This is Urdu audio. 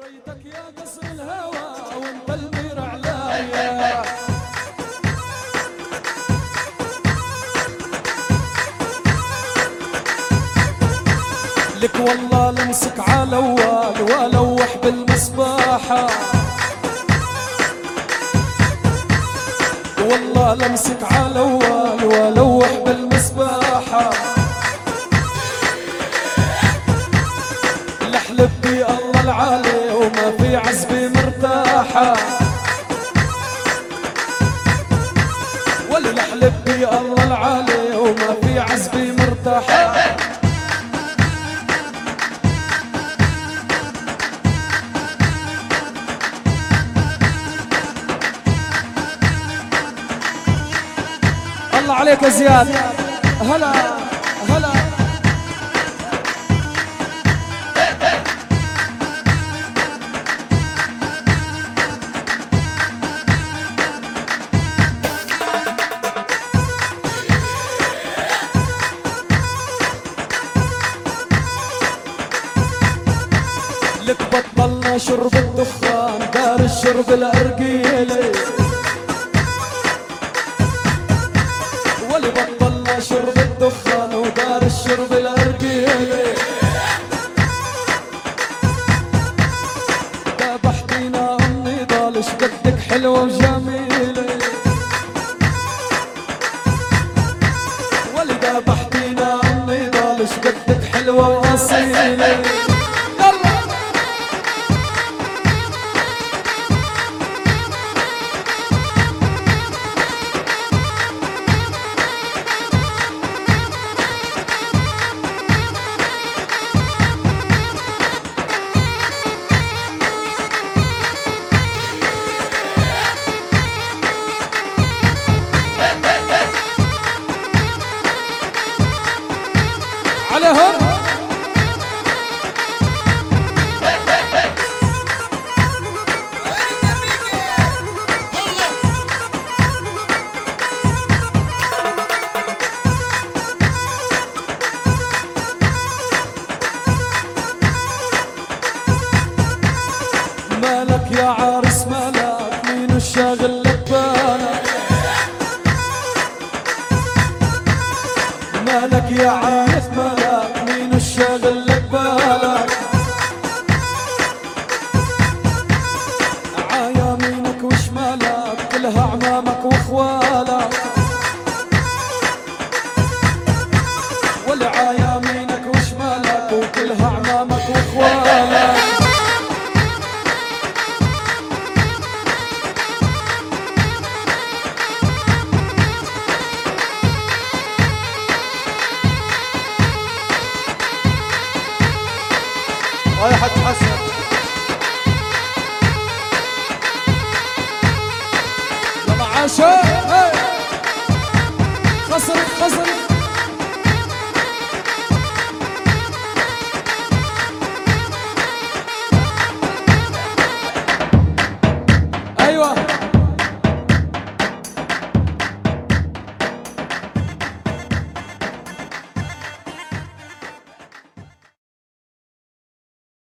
ريتك يا قصر الهوى وانت المير عليا. لك والله لمسك على وال والوح بالمصباحة والله لمسك على وال والوح في عزبي مرتاحة. وللحلف بي الله العالي وما في عزبي مرتاحة. الله عليك يا زياد. هلا. لك بطلنا شرب الدخان، دار الشرب الأرجيلي ولي بطلنا شرب الدخان ودار الشرب الأرجيلي ذبحتينا أمي ضال قدك حلوة وجميلة. ولي ذبحتينا أمي ضال قدك حلوة وأصيلة. الشاغل مالك يا عارس مالك مين الشاغل لك بالك عيامينك وشمالك، كلها عمامك واخوالك. والعيامينك اه حسن يلا